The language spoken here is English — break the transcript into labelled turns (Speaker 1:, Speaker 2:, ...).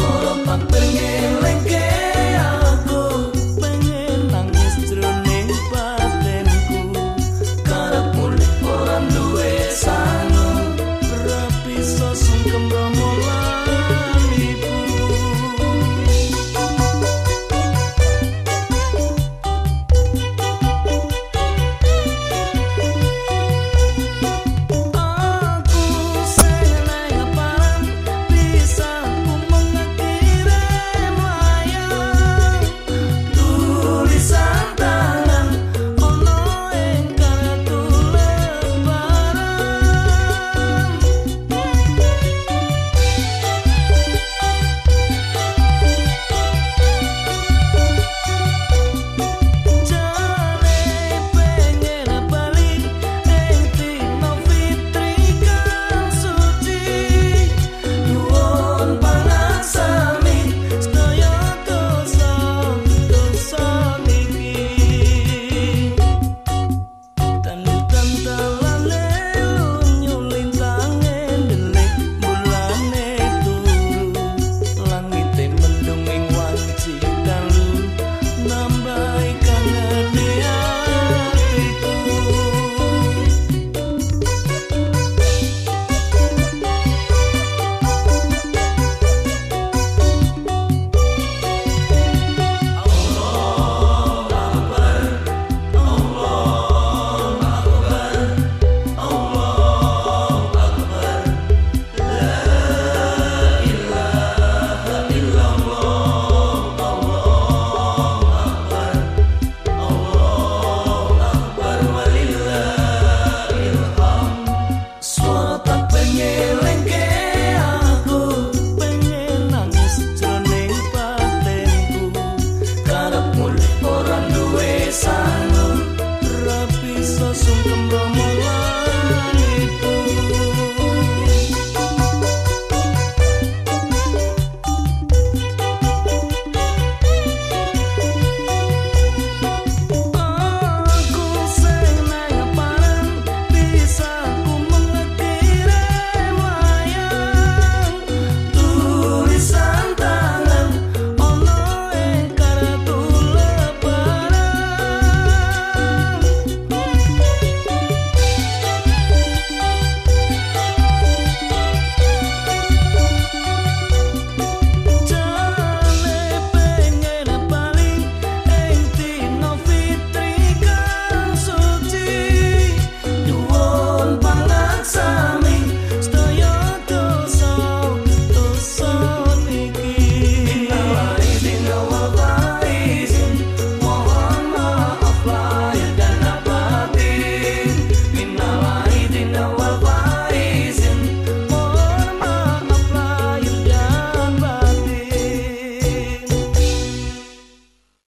Speaker 1: suruh mempengir